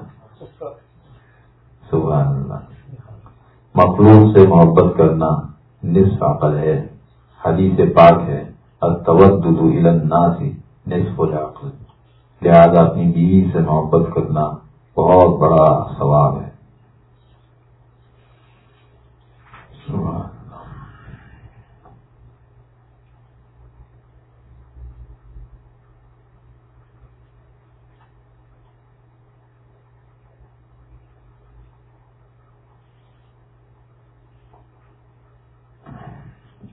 سبحان اللہ۔ مخلوق سے محبت کرنا نصف عقل ہے۔ حدیث پاک ہے۔ الناس نصف العقل۔ لہذا اپنی بیوی سے محبت کرنا بہت بڑا ثواب ہے سبحان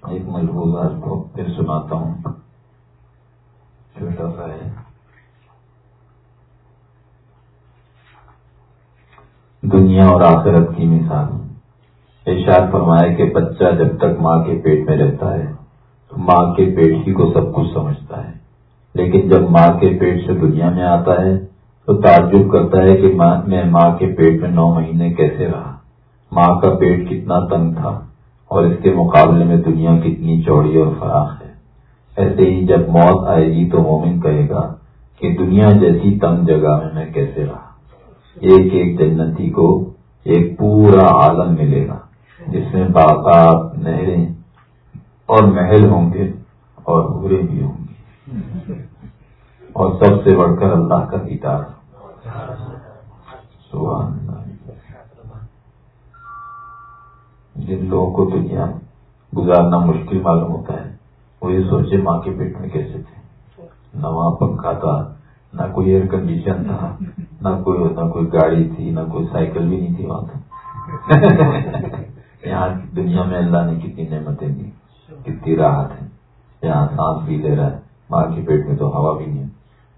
ایک ملبوظ کو پھر سناتا ہوں۔ چھوٹا سا ہے۔ دنیا اور آخرت کی مثال۔ ارشاد فرمایا کہ بچہ جب تک ماں کے پیٹ میں رہتا ہے، تو ماں کے پیٹ ہی کو سب کچھ سمجھتا ہے۔ لیکن جب ماں کے پیٹ سے دنیا میں آتا ہے، تو تعجب کرتا ہے کہ میں ماں کے پیٹ میں نو مہینے کیسے رہا۔ ماں کا پیٹ کتنا تنگ تھا۔ اور اس کے مقابلے میں دنیا کتنی چوڑی اور فراخ ہے۔ ایسے ہی جب موت آئے گی تو مومن کہے گا کہ دنیا جیسی تنگ جگہ میں میں کیسے رہا۔ ایک ایک جنتی کو ایک پورا عالم ملے گا جس میں باغات، نہریں اور محل ہوں گے اور برے بھی ہوں گے۔ اور سب سے بڑھ کر اللہ کا دیدار جن لوگوں کو دنیا گزارنا مشکل معلوم ہوتا ہے، وہ یہ سوچے ماں کے پیٹ میں کیسے تھے؟ نہ وہاں پنکھا تھا، نہ کوئی ایئر کنڈیشن تھا، نہ کوئی نہ کوئی گاڑی تھی، نہ کوئی سائیکل بھی نہیں تھی وہاں تک یہاں دنیا میں اللہ نے کتنی نعمتیں دی، کتنی راحت ہے یہاں سانس بھی لے رہا ہے، ماں کے پیٹ میں تو ہوا بھی نہیں۔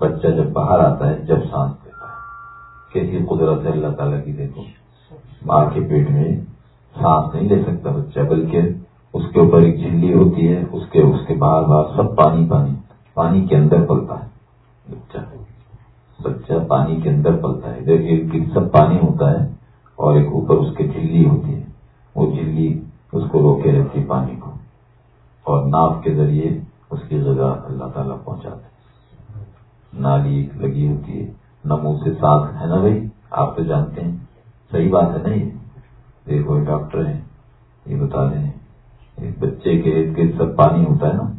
بچہ جب باہر آتا ہے، جب سانس لیتا ہے۔ کیسی قدرت ہے اللہ تعالیٰ کی دیکھو۔ ماں کے پیٹ میں سانس نہیں لے سکتا بچہ، بلکہ اس کے اوپر ایک جھلی ہوتی ہے، اس کے اس کے باہر باہر سب پانی پانی پانی کے اندر پلتا ہے۔ بچہ بچہ پانی کے اندر پلتا ہے۔ دیکھیے سب پانی ہوتا ہے اور ایک اوپر اس کی جھلی ہوتی ہے۔ وہ جھلی اس کو روکے رہتی ہے پانی کو اور ناف کے ذریعے اس کی جگہ اللہ تعالیٰ پہنچاتے نالی لگی ہوتی ہے۔ نہ منہ سے سانس ہے نا بھائی؟ آپ تو جانتے ہیں۔ صحیح بات ہے نہیں؟ دیکھو ڈاکٹر ہیں، یہ بتا رہے ہیں بچے کے ارد گرد سب پانی ہوتا ہے نا،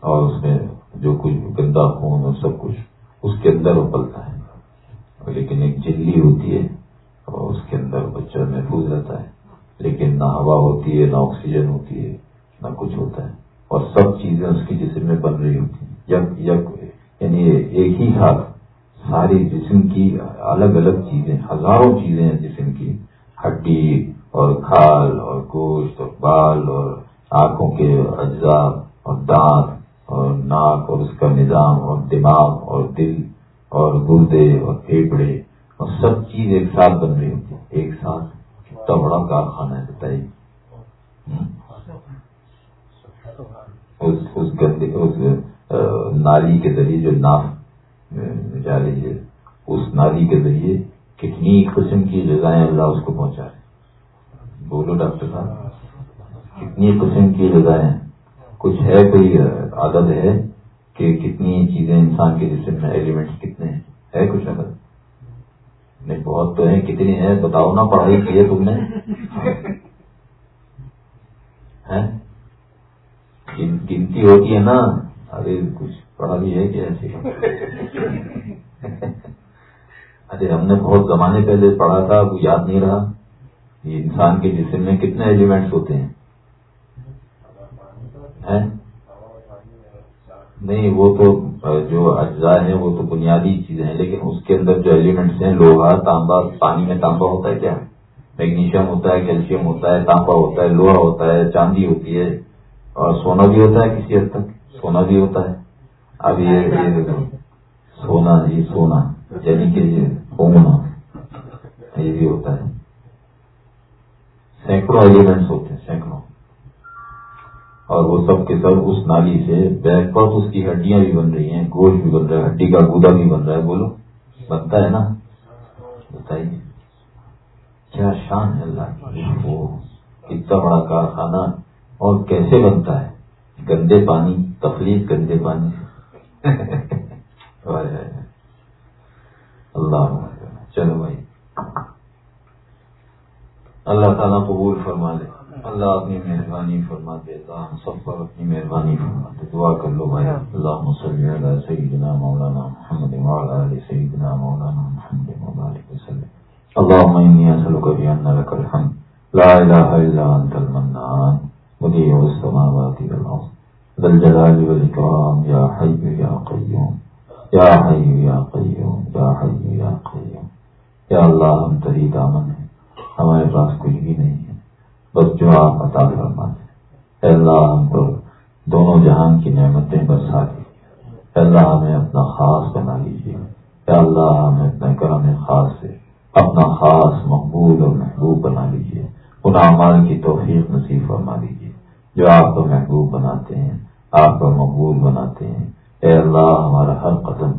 اور اس میں جو کچھ گندا خون اور سب کچھ اس کے اندر وہ پلتا ہے۔ لیکن ایک جلی ہوتی ہے اور اس کے اندر بچہ محفوظ رہتا ہے۔ لیکن نہ ہوا ہوتی ہے، نہ آکسیجن ہوتی ہے، نہ کچھ ہوتا ہے۔ اور سب چیزیں اس کی جسم میں بن رہی ہوتی ہیں۔ یعنی ایک ہی ساتھ ساری جسم کی الگ الگ چیزیں، ہزاروں چیزیں ہیں جسم کی۔ ہڈی اور کھال اور گوشت اور بال اور آنکھوں کے اجزاء اور دانت اور ناک اور اس کا نظام اور دماغ اور دل اور گردے اور پھیپڑے اور سب چیز ایک ساتھ بن رہی ہوتی ہے ایک ساتھ۔ کتنا بڑا کارخانہ ہے، بتائیے۔ اس گندے، اس نالی کے ذریعے جو ناف جا رہی ہے، اس نالی کے ذریعے کتنی قسم کی جگہیں اللہ اس کو پہنچا رہے بولو ڈاکٹر صاحب، کتنی قسم کی جگہیں کچھ ہے کوئی عادت ہے کہ کتنی چیزیں انسان کے جسم میں، ایلیمنٹس کتنے ہیں؟ ہے کچھ عادت؟ نہیں، بہت تو ہیں، کتنی ہے بتاؤ نا، پڑھائی کی ہے تم نے؟ گنتی ہوتی ہے نا، ارے، کچھ پڑھا بھی ہے کہ ایسے؟ ارے، ہم نے بہت زمانے پہلے پڑھا تھا، وہ یاد نہیں رہا۔ یہ انسان کے جسم میں کتنے ایلیمنٹس ہوتے ہیں؟ نہیں، وہ تو جو اجزاء ہیں، وہ تو بنیادی چیزیں ہیں، لیکن اس کے اندر جو ایلیمنٹس ہیں، لوہا، تانبا، پانی میں تانبا ہوتا ہے کیا؟ میگنیشیم ہوتا ہے، کیلشیم ہوتا ہے، تانبا ہوتا ہے، لوہا ہوتا ہے، چاندی ہوتی ہے، اور سونا بھی ہوتا ہے کسی حد تک؟ سونا بھی ہوتا ہے۔ اب یہ سونا یہ سونا یعنی کہ یہ ہونا یہ بھی ہوتا ہے۔ سینکڑوں ایلیمنٹس ہوتے ہیں، سینکڑوں۔ اور وہ سب کے سب اس نالی سے بیک پر اس کی ہڈیاں بھی بن رہی ہیں گوشت بھی بن رہا ہے، ہڈی کا گودا بھی بن رہا ہے۔ بولو، بنتا ہے نا؟ بتائیے۔ کیا شان ہے اللہ وہ اتنا بڑا کارخانہ اور کیسے بنتا ہے۔ گندے پانی، تخلیق گندے پانی۔ اللہ چلو بھائی۔ اللہ تعالیٰ قبول فرما لے۔ اللہ اپنی مہربانی فرما دے، اللہ ہم سب پر اپنی مہربانی فرما دے۔ دعا کر لو بھائی۔ اللہ مسلم سیدنا مولانا محمد وعلا علی سیدنا مولانا محمد مبارک وسلم۔ اللهم اني اسالك بان لك الحمد۔ لا اله الا انت المنان۔ بديع السماوات والارض۔ ذا الجلال والإكرام يا حي يا قيوم يا حي يا قيوم يا حي يا قيوم یا اللہ ہم تری دامن ہیں۔ ہمارے پاس کچھ بھی نہیں ہے۔ بس جو آپ عطا فرما دیں اے اللہ، ہم پر دونوں جہان کی نعمتیں برسا دیجیے۔ اللہ، ہمیں اپنا خاص بنا لیجیے۔ اے اللہ، ہمیں اپنے کرم خاص سے اپنا خاص، مقبول اور محبوب بنا لیجیے۔ ان اعمال کی توفیق نصیب فرما دیجیے۔ جو آپ کو محبوب بناتے ہیں، آپ کا مقبول بناتے ہیں۔ اے اللہ، ہمارا ہر قدم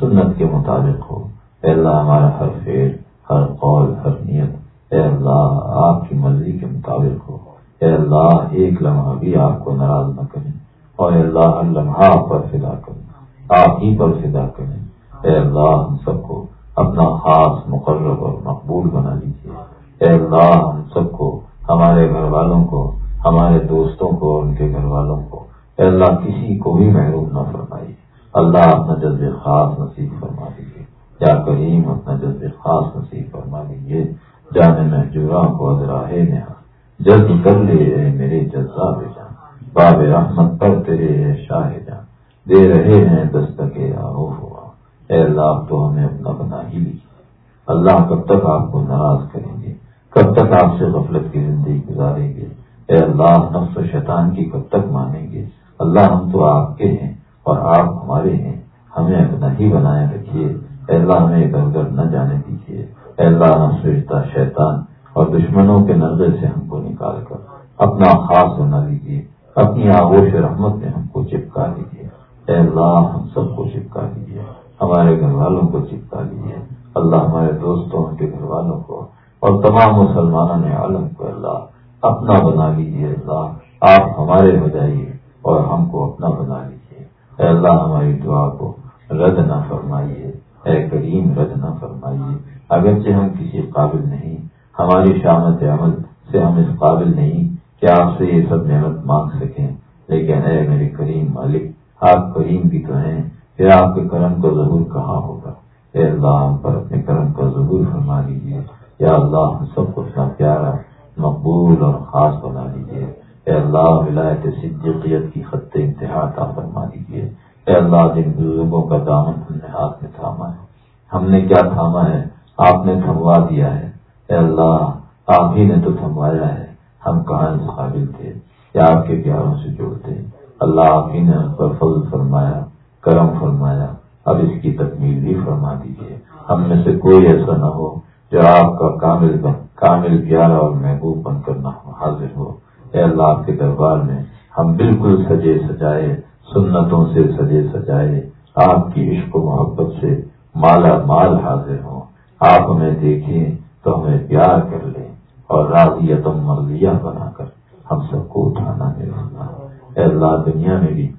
سنت کے مطابق ہو۔ اے اللہ، ہمارا ہر فیل ہر قول، ہر نیت اے اللہ، آپ کی مرضی کے مطابق ہو۔ اے اللہ، ایک لمحہ بھی آپ کو ناراض نہ کریں۔ اور اے اللہ، ہر لمحہ آپ پر فدا کریں۔ آپ ہی پر فدا کریں۔ اے اللہ، ہم سب کو اپنا خاص مقرر اور مقبول بنا لیجیے اے اللہ، ہم سب کو، ہمارے گھر والوں کو، ہمارے دوستوں کو ان کے گھر والوں کو۔ اے اللہ، کسی کو بھی محروم نہ فرمائیے۔ اللہ اپنا جذب خاص نصیب فرما دیجیے کیا کریم، اپنا جذب خاص نصیب فرما فرما جانے میں کو ادراہے نہا۔ جلد کر لے اے میرے جذاب جان۔ باب رحمت پر تیرے اے شاہ جان۔ دے رہے ہیں دستک ہوا۔ اے اللہ، تو ہمیں اپنا بنا ہی لیجیے اللہ کب تک آپ کو ناراض کریں گے؟ کب تک آپ سے غفلت کی زندگی گزاریں گے؟ اے اللہ، نفس و شیطان کی کب تک مانیں گے؟ اللہ ہم تو آپ کے ہیں اور آپ ہمارے ہیں۔ ہمیں اپنا ہی بنائے رکھیے۔ اے اللہ، ہمیں ادھر ادھر نہ جانے دیجیے۔ اے اللہ نفس شیطان اور دشمنوں کے نظر سے ہم کو نکال کر اپنا خاص بنا لیجیے اپنی آغوش رحمت میں ہم کو چپکا لیجیے اے اللہ، ہم سب کو چپکا لیجیے ہمارے گھر والوں کو چپکا لیجیے اللہ ہمارے دوستوں کے گھر والوں کو اور تمام مسلمانوں نے عالم کو اللہ اپنا بنا لیجیے۔ اللہ، آپ ہمارے ہو جائیے اور ہم کو اپنا بنا لیجیے۔ اے اللہ، ہماری دعا کو رد نہ فرمائیے۔ اے کریم، رد نہ فرمائیے۔ اگرچہ ہم کسی قابل نہیں، ہماری شامت عمل سے ہم اس قابل نہیں کہ آپ سے یہ سب نعمت مانگ سکیں۔ لیکن اے میرے کریم مالک، آپ کریم بھی تو ہیں، پھر آپ کے کرم کو ضرور کہاں ہوگا؟ اے اللہ، ہم پر اپنے کرم کا ضرور فرما لیجیے یا اللہ، ہم سب کو اپنا پیارا، مقبول اور خاص بنا لیجیے اے اللہ، ولایت صدیقیت کی خط انتہا عطا فرما دیجیے اے اللہ، جن بزرگوں کا دامن ہم نے ہاتھ میں تھاما ہے، ہم نے کیا تھاما ہے؟ آپ نے تھموا دیا ہے۔ اے اللہ، آپ ہی نے تو تھموایا ہے۔ ہم کہاں اس قابل تھے؟ یا آپ کے پیاروں سے جڑتے اللہ آپ ہی نے پر فضل فرمایا، کرم فرمایا۔ اب اس کی تکمیل بھی فرما دیجیے ہم میں سے کوئی ایسا نہ ہو جو آپ کا کامل کامل پیارا اور محبوب بن کر نہ حاضر ہو۔ اے اللہ، آپ کے دربار میں ہم بالکل سجے سجائے، سنتوں سے سجے سجائے، آپ کی عشق و محبت سے مالا مال حاضر ہوں۔ آپ ہمیں دیکھیں تو ہمیں پیار کر لیں اور راضیتم مرضیہ بنا کر ہم سب کو اٹھانا اے اللہ، دنیا میں بھی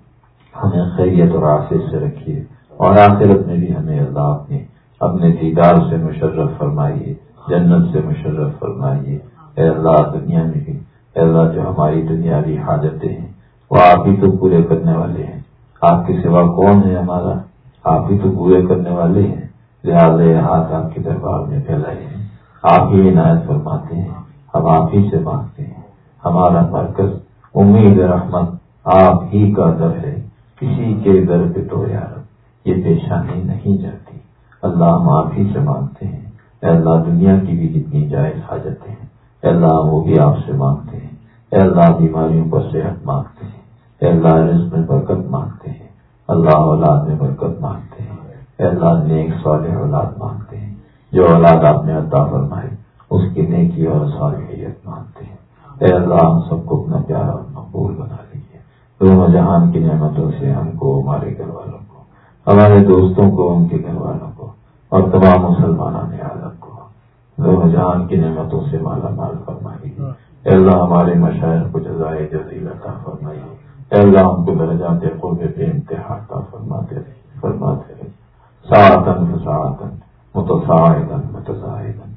ہمیں خیریت اور آفیت سے رکھیے اور آخرت میں بھی ہمیں اللہ اپنے اپنے دیدار سے مشرف فرمائیے، جنت سے مشرف فرمائیے۔ اے اللہ، دنیا میں بھی، اے اللہ، جو ہماری دنیاوی حاجتیں ہیں، وہ آپ ہی تو پورے کرنے والے ہیں۔ آپ کے سوا کون ہے ہمارا؟ آپ ہی تو پورے کرنے والے ہیں۔ لہٰذا ہاتھ آپ کے دربار میں پھیلائے ہیں۔ آپ ہی عنایت فرماتے ہیں، ہم آپ ہی سے مانگتے ہیں۔ ہمارا مرکز امید رحمت آپ ہی کا در ہے، کسی کے در پہ تو یار یہ پیشانی نہیں جاتی۔ اللہ ہم آپ ہی سے مانگتے ہیں۔ اے اللہ، دنیا کی بھی جتنی جائز حاجتیں ہیں، اے اللہ وہ بھی آپ سے مانگتے ہیں۔ اے اللہ، بیماریوں پر صحت مانگتے ہیں۔ اے اللہ، رزق میں برکت مانگتے ہیں۔ اللہ اولاد میں برکت مانگتے ہیں۔ اللہ نیک صالح اولاد مانگتے ہیں۔ جو اولاد آپ نے عطا فرمائے اس کی نیکی اور صالحیت مانگتے ہیں۔ اے اللہ، ہم سب کو اپنا پیارا اور مقبول بنا لیجیے۔ دونوں جہان کی نعمتوں سے ہم کو، ہمارے گھر والوں کو، ہمارے دوستوں کو، ان کے گھر والوں کو اور تمام مسلمانوں نے عالم کو۔ دونوں جہان کی نعمتوں سے مالا مال فرمائیے اللہ، ہمارے مشاعر کو جزائے جزیل عطا فرمائیے اللہ، ہم کو درجات قرب پہ امتحان عطا فرماتے فرماتے ساعتن فساعتن متصاعدن متزاعدن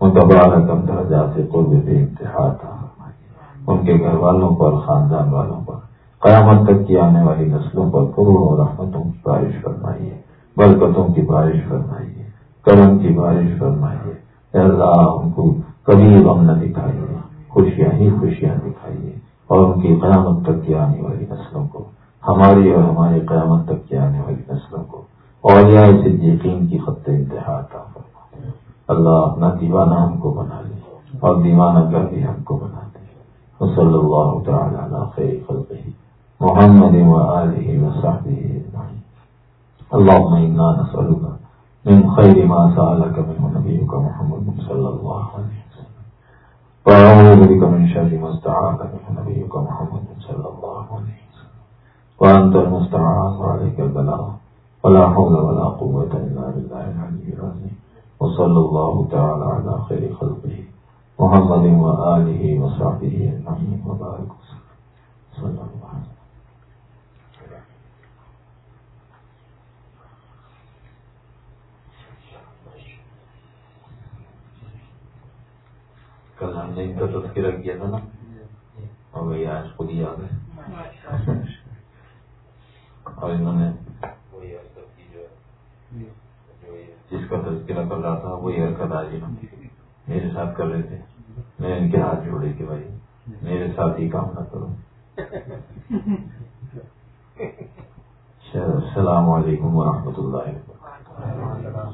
متبارکن درجات قرب پہ امتحان عطا فرمائیے ان کے گھر والوں پر، خاندان والوں پر، قیامت تک کی آنے والی نسلوں پر کروڑوں رحمتوں کی بارش فرمائیے۔ برکتوں کی بارش فرمائیے۔ کرم کی بارش فرمائیے۔ اللہ، ان کو کبھی غم نہ دکھائیے۔ خوشیاں ہی خوشیاں دکھائیے۔ اور ان کی قیامت تک کی آنے والی نسلوں کو، ہماری اور ہماری قیامت تک کی آنے والی نسلوں کو اور یا اسے یقین کی خط انتہا تھا اللہ اپنا دیوانہ ہم کو بنا لے اور دیوانہ کر بھی ہم کو بنا دے۔ صلی اللہ تعالیٰ خیر خلقی محمد وآله وصحبه أجمعين اللهم إنا نسألك من خير ما سألك منه نبيك محمد صلى الله عليه وسلم۔ وأعوذ بك من شر ما استعاذ منه نبيك محمد صلى الله عليه وسلم۔ وأنت المستعان وعليك البلاغ۔ ولا حول ولا قوة إلا بالله العلي العظيم. وصلى الله تعالى على خير خلقه محمد وآله وصحبه أجمعين. وبارك وسلم. صلى الله عليه وسلم. کل ہم نے ان کا تذکرہ کیا تھا نا؟ اور بھائی آج خود ہی آ گئے اور انہوں نے جس کا تذکرہ کر رہا تھا وہی حرکت آج ہم میرے ساتھ کر رہے تھے۔ میں ان کے ہاتھ جوڑے کہ بھائی، میرے ساتھ ہی کام نہ کرو۔ السلام علیکم ورحمۃ اللہ وبرکاتہ۔